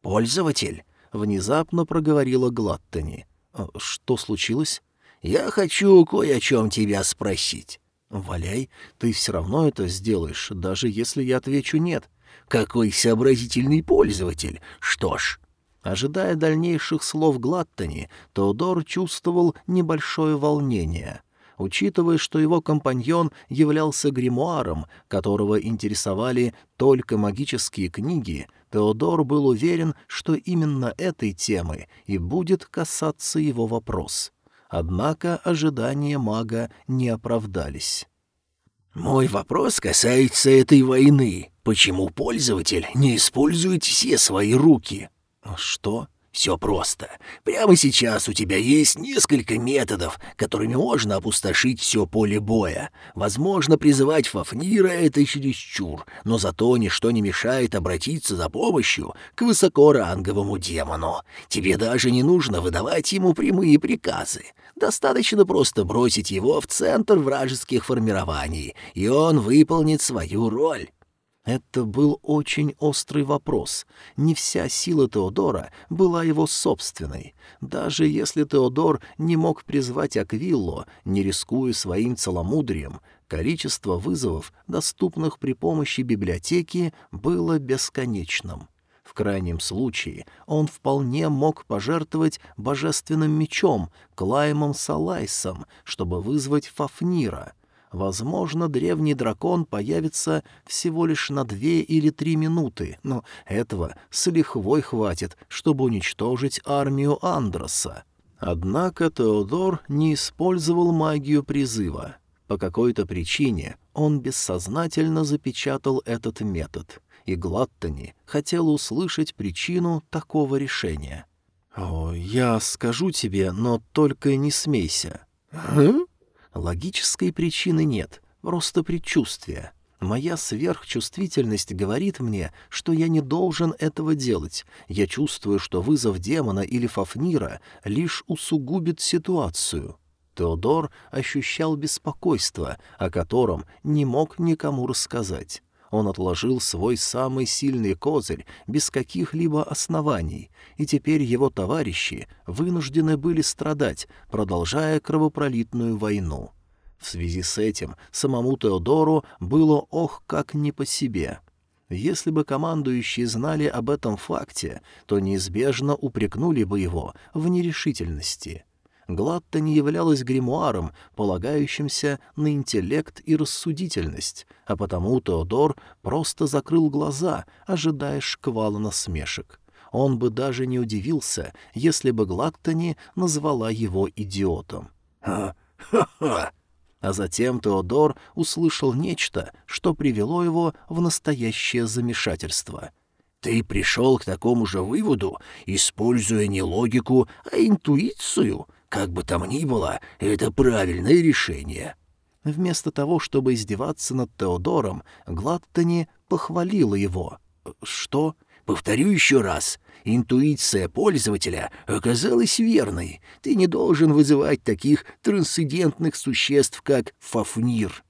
«Пользователь!» — внезапно проговорила Глаттани. «А «Что случилось?» Я хочу кое о чем тебя спросить». «Валяй, ты все равно это сделаешь, даже если я отвечу «нет». «Какой сообразительный пользователь! Что ж...» Ожидая дальнейших слов Глаттани, Теодор чувствовал небольшое волнение. Учитывая, что его компаньон являлся гримуаром, которого интересовали только магические книги, Теодор был уверен, что именно этой темы и будет касаться его вопрос. Однако ожидания мага не оправдались. «Мой вопрос касается этой войны. Почему пользователь не использует все свои руки?» «Что?» Все просто. Прямо сейчас у тебя есть несколько методов, которыми можно опустошить все поле боя. Возможно, призывать Фафнира — это чересчур, но зато ничто не мешает обратиться за помощью к высокоранговому демону. Тебе даже не нужно выдавать ему прямые приказы. Достаточно просто бросить его в центр вражеских формирований, и он выполнит свою роль. Это был очень острый вопрос. Не вся сила Теодора была его собственной. Даже если Теодор не мог призвать Аквилло, не рискуя своим целомудрием, количество вызовов, доступных при помощи библиотеки, было бесконечным. В крайнем случае он вполне мог пожертвовать божественным мечом, Клаймом Салайсом, чтобы вызвать Фафнира — Возможно, древний дракон появится всего лишь на две или три минуты, но этого с лихвой хватит, чтобы уничтожить армию Андроса. Однако Теодор не использовал магию призыва. По какой-то причине он бессознательно запечатал этот метод, и Глаттани хотел услышать причину такого решения. «О, я скажу тебе, но только не смейся». «Хм?» Логической причины нет, просто предчувствие. Моя сверхчувствительность говорит мне, что я не должен этого делать. Я чувствую, что вызов демона или Фафнира лишь усугубит ситуацию. Теодор ощущал беспокойство, о котором не мог никому рассказать. Он отложил свой самый сильный козырь без каких-либо оснований, и теперь его товарищи вынуждены были страдать, продолжая кровопролитную войну. В связи с этим самому Теодору было ох как не по себе. Если бы командующие знали об этом факте, то неизбежно упрекнули бы его в нерешительности. Гладто не являлась гримуаром, полагающимся на интеллект и рассудительность, а потому Теодор просто закрыл глаза, ожидая шквала насмешек. Он бы даже не удивился, если бы Глаттани назвала его идиотом. «Ха-ха-ха!» А затем Теодор услышал нечто, что привело его в настоящее замешательство. «Ты пришел к такому же выводу, используя не логику, а интуицию?» Как бы там ни было, это правильное решение». Вместо того, чтобы издеваться над Теодором, Глаттани похвалила его. «Что?» «Повторю еще раз. Интуиция пользователя оказалась верной. Ты не должен вызывать таких трансцендентных существ, как Фафнир».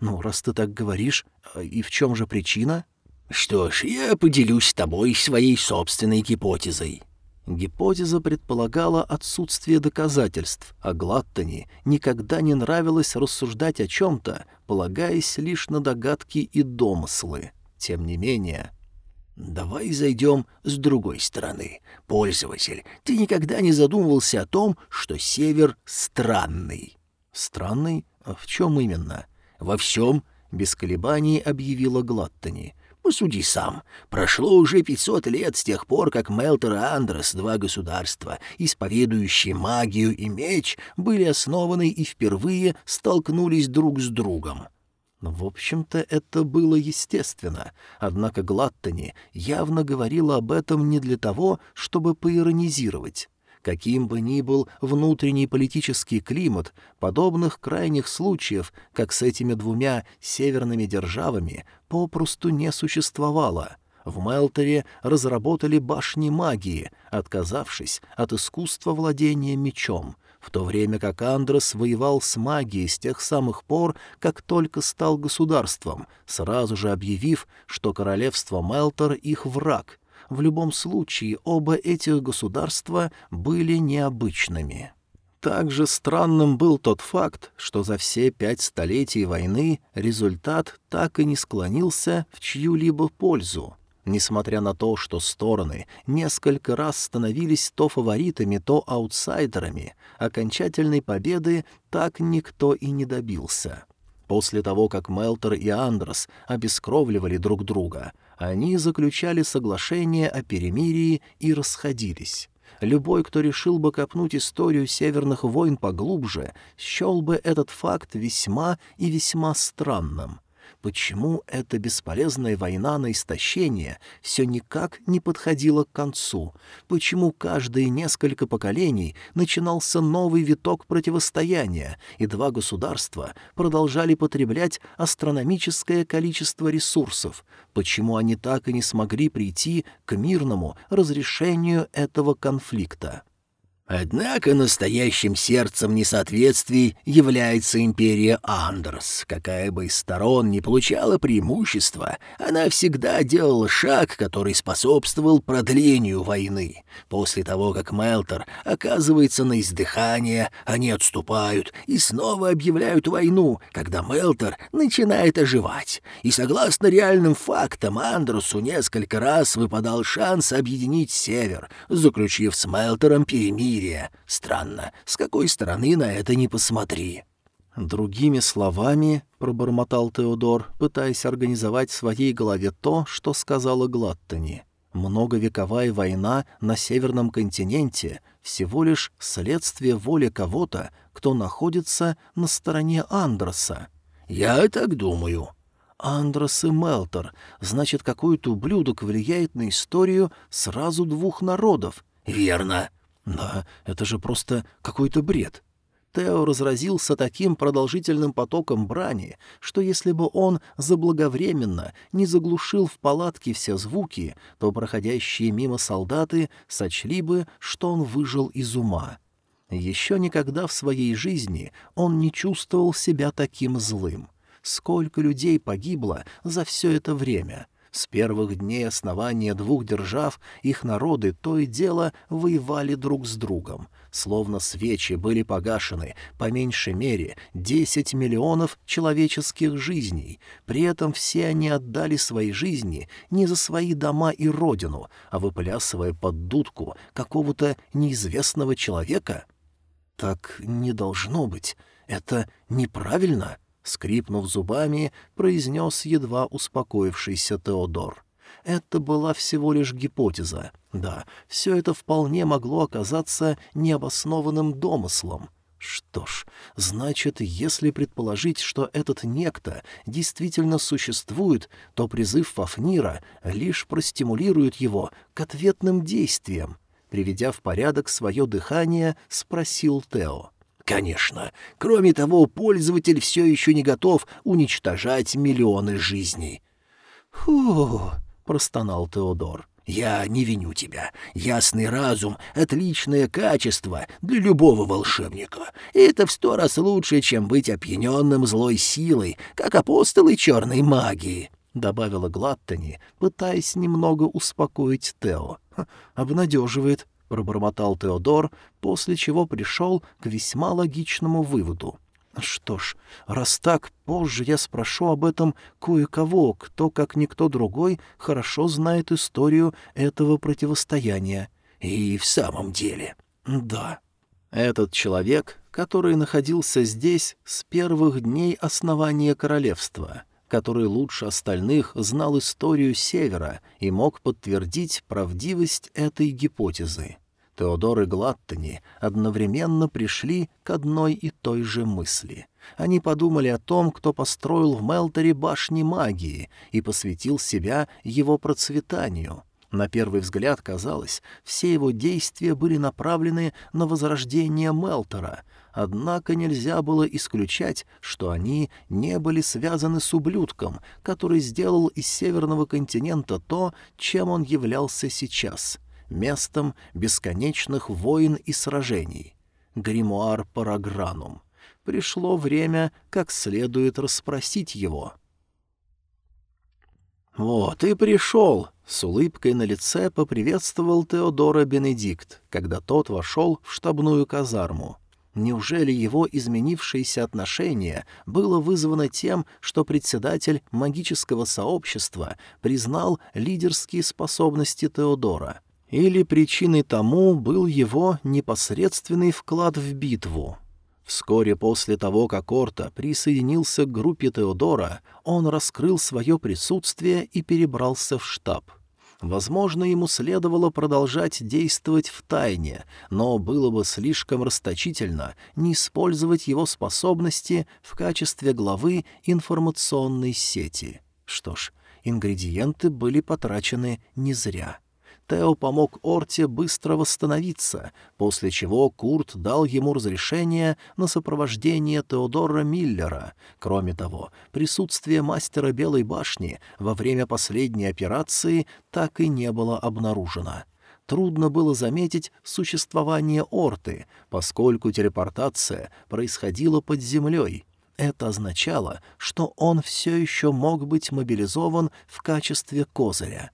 «Ну, раз ты так говоришь, и в чем же причина?» «Что ж, я поделюсь с тобой своей собственной гипотезой». Гипотеза предполагала отсутствие доказательств, а Глаттани никогда не нравилось рассуждать о чем-то, полагаясь лишь на догадки и домыслы. Тем не менее... «Давай зайдем с другой стороны. Пользователь, ты никогда не задумывался о том, что север странный». «Странный? В чем именно?» «Во всем», — без колебаний объявила Глаттани. Посуди сам. Прошло уже пятьсот лет с тех пор, как Мелтер и Андрес, два государства, исповедующие магию и меч, были основаны и впервые столкнулись друг с другом. В общем-то, это было естественно, однако Глаттани явно говорила об этом не для того, чтобы поиронизировать. Каким бы ни был внутренний политический климат, подобных крайних случаев, как с этими двумя северными державами, попросту не существовало. В Мелтере разработали башни магии, отказавшись от искусства владения мечом, в то время как Андрес воевал с магией с тех самых пор, как только стал государством, сразу же объявив, что королевство Мелтер — их враг — в любом случае, оба этих государства были необычными. Также странным был тот факт, что за все пять столетий войны результат так и не склонился в чью-либо пользу. Несмотря на то, что стороны несколько раз становились то фаворитами, то аутсайдерами, окончательной победы так никто и не добился. После того, как Мелтер и Андрос обескровливали друг друга, они заключали соглашение о перемирии и расходились. Любой, кто решил бы копнуть историю северных войн поглубже, счел бы этот факт весьма и весьма странным. Почему эта бесполезная война на истощение все никак не подходила к концу? Почему каждые несколько поколений начинался новый виток противостояния, и два государства продолжали потреблять астрономическое количество ресурсов? Почему они так и не смогли прийти к мирному разрешению этого конфликта? Однако настоящим сердцем несоответствий является империя Андерс. Какая бы из сторон не получала преимущества, она всегда делала шаг, который способствовал продлению войны. После того, как Мелтор оказывается на издыхание, они отступают и снова объявляют войну, когда Мелтор начинает оживать. И согласно реальным фактам, Андерсу несколько раз выпадал шанс объединить Север, заключив с Мелтором перемирие мире. Странно, с какой стороны на это не посмотри». Другими словами, — пробормотал Теодор, пытаясь организовать в своей голове то, что сказала Глаттани. Многовековая война на Северном континенте — всего лишь следствие воли кого-то, кто находится на стороне Андроса. «Я так думаю». Андрос и Мелтор, значит, какой-то ублюдок влияет на историю сразу двух народов. «Верно. Да, это же просто какой-то бред. Тео разразился таким продолжительным потоком брани, что если бы он заблаговременно не заглушил в палатке все звуки, то проходящие мимо солдаты сочли бы, что он выжил из ума. Еще никогда в своей жизни он не чувствовал себя таким злым. Сколько людей погибло за все это время — с первых дней основания двух держав их народы то и дело воевали друг с другом. Словно свечи были погашены, по меньшей мере, десять миллионов человеческих жизней. При этом все они отдали свои жизни не за свои дома и родину, а выплясывая под дудку какого-то неизвестного человека. Так не должно быть. Это неправильно. Скрипнув зубами, произнес едва успокоившийся Теодор. Это была всего лишь гипотеза. Да, все это вполне могло оказаться необоснованным домыслом. Что ж, значит, если предположить, что этот некто действительно существует, то призыв Фафнира лишь простимулирует его к ответным действиям. Приведя в порядок свое дыхание, спросил Тео. Конечно. Кроме того, пользователь все еще не готов уничтожать миллионы жизней. «Фу!» — простонал Теодор. «Я не виню тебя. Ясный разум — отличное качество для любого волшебника. И это в сто раз лучше, чем быть опьяненным злой силой, как апостолы черной магии», — добавила Глаттани, пытаясь немного успокоить Тео. «Обнадеживает», — пробормотал Теодор, после чего пришел к весьма логичному выводу. «Что ж, раз так, позже я спрошу об этом кое-кого, кто, как никто другой, хорошо знает историю этого противостояния». «И в самом деле...» «Да». Этот человек, который находился здесь с первых дней основания королевства — который лучше остальных знал историю Севера и мог подтвердить правдивость этой гипотезы. Теодор и Глаттани одновременно пришли к одной и той же мысли. Они подумали о том, кто построил в Мелторе башни магии и посвятил себя его процветанию — на первый взгляд казалось, все его действия были направлены на возрождение Мелтора, однако нельзя было исключать, что они не были связаны с ублюдком, который сделал из Северного континента то, чем он являлся сейчас — местом бесконечных войн и сражений. Гримуар Парагранум. Пришло время как следует расспросить его — «Вот и пришел!» — с улыбкой на лице поприветствовал Теодора Бенедикт, когда тот вошел в штабную казарму. Неужели его изменившееся отношение было вызвано тем, что председатель магического сообщества признал лидерские способности Теодора? Или причиной тому был его непосредственный вклад в битву? Вскоре после того, как Орта присоединился к группе Теодора, он раскрыл свое присутствие и перебрался в штаб. Возможно, ему следовало продолжать действовать в тайне, но было бы слишком расточительно не использовать его способности в качестве главы информационной сети. Что ж, ингредиенты были потрачены не зря. Тео помог Орте быстро восстановиться, после чего Курт дал ему разрешение на сопровождение Теодора Миллера. Кроме того, присутствие мастера Белой башни во время последней операции так и не было обнаружено. трудно было заметить существование Орты, поскольку телепортация происходила под землей. Это означало, что он все еще мог быть мобилизован в качестве козыря.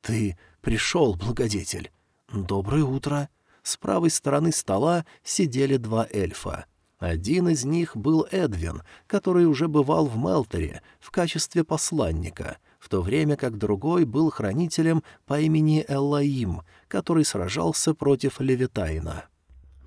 «Ты пришел, благодетель!» «Доброе утро!» С правой стороны стола сидели два эльфа. Один из них был Эдвин, который уже бывал в Мелторе в качестве посланника, в то время как другой был хранителем по имени Эллаим, который сражался против Левитайна.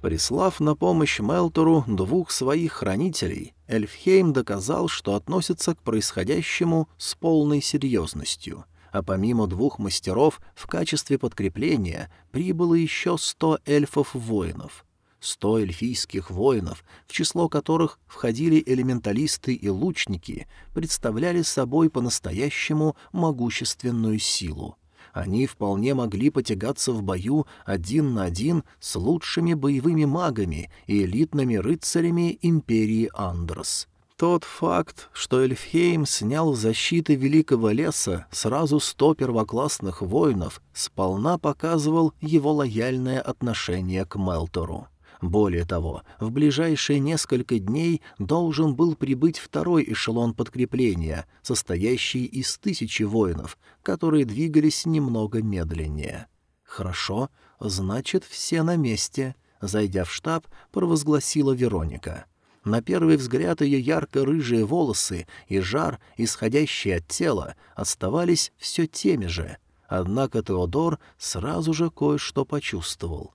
Прислав на помощь Мелтору двух своих хранителей, Эльфхейм доказал, что относится к происходящему с полной серьезностью — а помимо двух мастеров в качестве подкрепления прибыло еще сто эльфов-воинов. Сто эльфийских воинов, в число которых входили элементалисты и лучники, представляли собой по-настоящему могущественную силу. Они вполне могли потягаться в бою один на один с лучшими боевыми магами и элитными рыцарями империи Андрос. Тот факт, что Эльфхейм снял защиты Великого Леса сразу сто первоклассных воинов, сполна показывал его лояльное отношение к Мелтору. Более того, в ближайшие несколько дней должен был прибыть второй эшелон подкрепления, состоящий из тысячи воинов, которые двигались немного медленнее. «Хорошо, значит, все на месте», — зайдя в штаб, провозгласила Вероника — на первый взгляд ее ярко-рыжие волосы и жар, исходящий от тела, оставались все теми же. Однако Теодор сразу же кое-что почувствовал.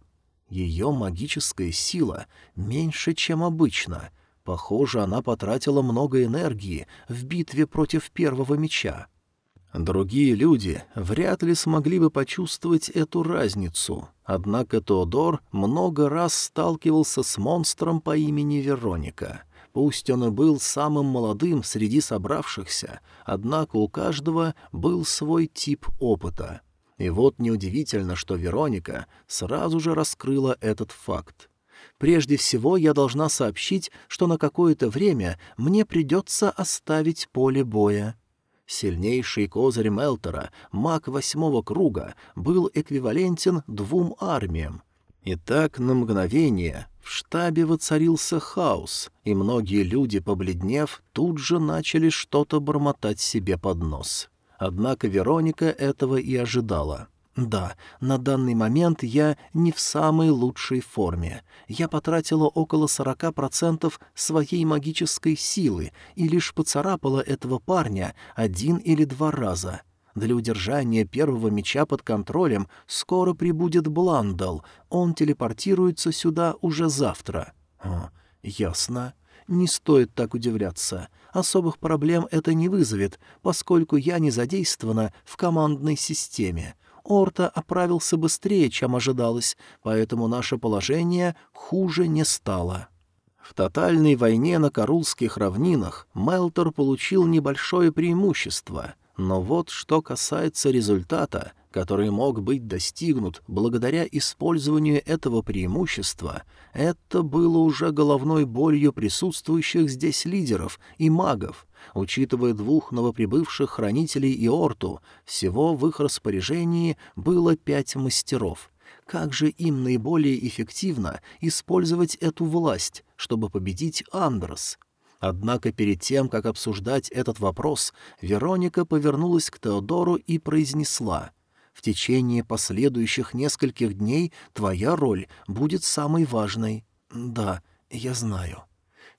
Ее магическая сила меньше, чем обычно. Похоже, она потратила много энергии в битве против первого меча. Другие люди вряд ли смогли бы почувствовать эту разницу, однако Теодор много раз сталкивался с монстром по имени Вероника. Пусть он и был самым молодым среди собравшихся, однако у каждого был свой тип опыта. И вот неудивительно, что Вероника сразу же раскрыла этот факт. Прежде всего я должна сообщить, что на какое-то время мне придется оставить поле боя. Сильнейший козырь Мелтора, маг восьмого круга, был эквивалентен двум армиям. И так на мгновение в штабе воцарился хаос, и многие люди, побледнев, тут же начали что-то бормотать себе под нос. Однако Вероника этого и ожидала. Да, на данный момент я не в самой лучшей форме. Я потратила около 40% своей магической силы и лишь поцарапала этого парня один или два раза. Для удержания первого меча под контролем скоро прибудет Бландал. Он телепортируется сюда уже завтра. О, ясно. Не стоит так удивляться. Особых проблем это не вызовет, поскольку я не задействована в командной системе. Орта оправился быстрее, чем ожидалось, поэтому наше положение хуже не стало. В тотальной войне на Карулских равнинах Мелтор получил небольшое преимущество, но вот что касается результата, который мог быть достигнут благодаря использованию этого преимущества, это было уже головной болью присутствующих здесь лидеров и магов — Учитывая двух новоприбывших хранителей и Орту, всего в их распоряжении было пять мастеров. Как же им наиболее эффективно использовать эту власть, чтобы победить Андрос? Однако перед тем, как обсуждать этот вопрос, Вероника повернулась к Теодору и произнесла — в течение последующих нескольких дней твоя роль будет самой важной. Да, я знаю.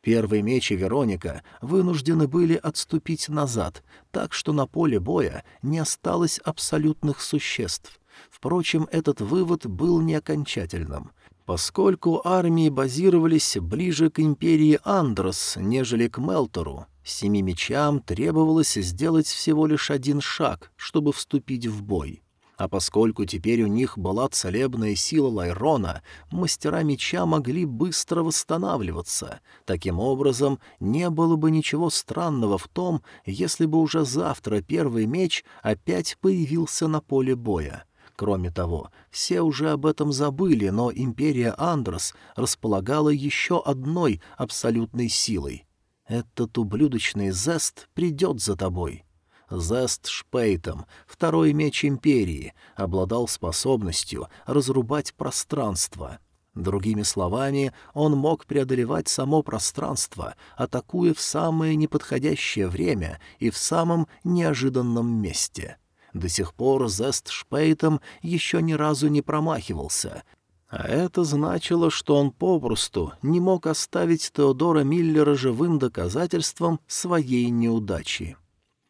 Первый меч и Вероника вынуждены были отступить назад, так что на поле боя не осталось абсолютных существ. Впрочем, этот вывод был не окончательным. Поскольку армии базировались ближе к империи Андрос, нежели к Мелтору, семи мечам требовалось сделать всего лишь один шаг, чтобы вступить в бой. А поскольку теперь у них была целебная сила Лайрона, мастера меча могли быстро восстанавливаться. Таким образом, не было бы ничего странного в том, если бы уже завтра первый меч опять появился на поле боя. Кроме того, все уже об этом забыли, но империя Андрос располагала еще одной абсолютной силой. Этот ублюдочный Зест придет за тобой. Зест Шпейтом, второй меч Империи, обладал способностью разрубать пространство. Другими словами, он мог преодолевать само пространство, атакуя в самое неподходящее время и в самом неожиданном месте. До сих пор Зест Шпейтом еще ни разу не промахивался — а это значило, что он попросту не мог оставить Теодора Миллера живым доказательством своей неудачи.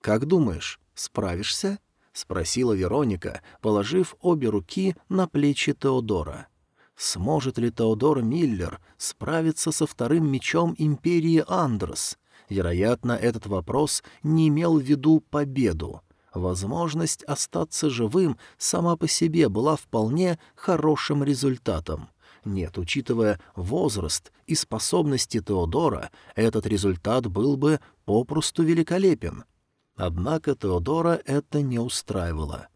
«Как думаешь, справишься?» — спросила Вероника, положив обе руки на плечи Теодора. «Сможет ли Теодор Миллер справиться со вторым мечом Империи Андрос?» Вероятно, этот вопрос не имел в виду победу. Возможность остаться живым сама по себе была вполне хорошим результатом. Нет, учитывая возраст и способности Теодора, этот результат был бы попросту великолепен. Однако Теодора это не устраивало.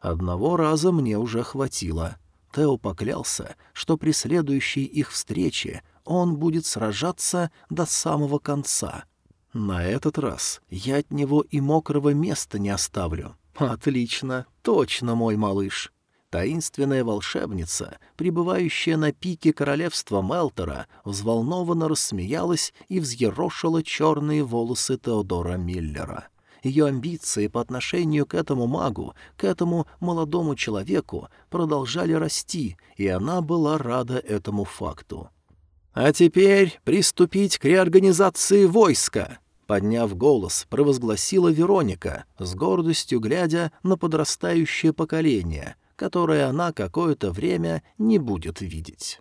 Одного раза мне уже хватило. Тео поклялся, что при следующей их встрече он будет сражаться до самого конца — на этот раз я от него и мокрого места не оставлю. Отлично, точно мой малыш. Таинственная волшебница, пребывающая на пике королевства Мелтера, взволнованно рассмеялась и взъерошила черные волосы Теодора Миллера. Ее амбиции по отношению к этому магу, к этому молодому человеку продолжали расти, и она была рада этому факту. «А теперь приступить к реорганизации войска!» Подняв голос, провозгласила Вероника, с гордостью глядя на подрастающее поколение, которое она какое-то время не будет видеть.